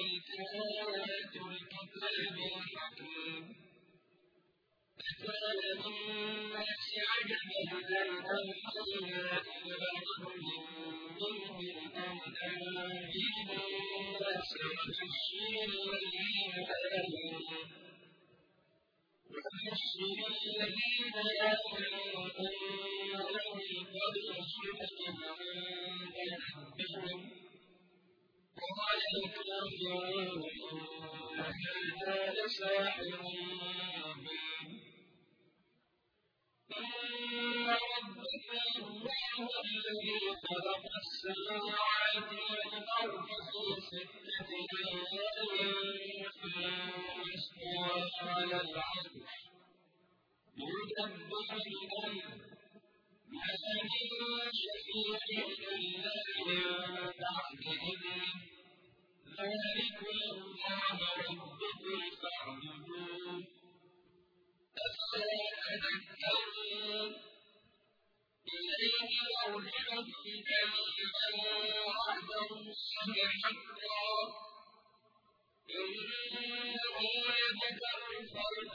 تِلْكَ آيَاتُ الْكِتَابِ الْحَكِيمِ أَكَانَ لِلنَّاسِ عَجَبًا أَنْ أَوْحَيْنَا إِلَىٰ رَجُلٍ مِّنْهُمْ أَنْ أَنذِرِ الَّذِينَ آمَنُوا عِندَ رَبِّهِمْ ۗ وَقَالَ الْكَافِرُونَ مَا مِن شَفِيعٍ إِلَّا مِن بَعْدِ إِذْنِهِ ۚ ذَٰلِكُمُ اللَّهُ رَبُّكُمْ فَاعْبُدُوهُ ۚ أَفَلَا تَذَكَّرُونَ إِلَيْهِ مَرْجِعُكُمْ جَمِيعًا وَعْدَ اللَّهِ حَقًّا ۚ إِنَّهُ يَبْدَأُ الْخَلْقَ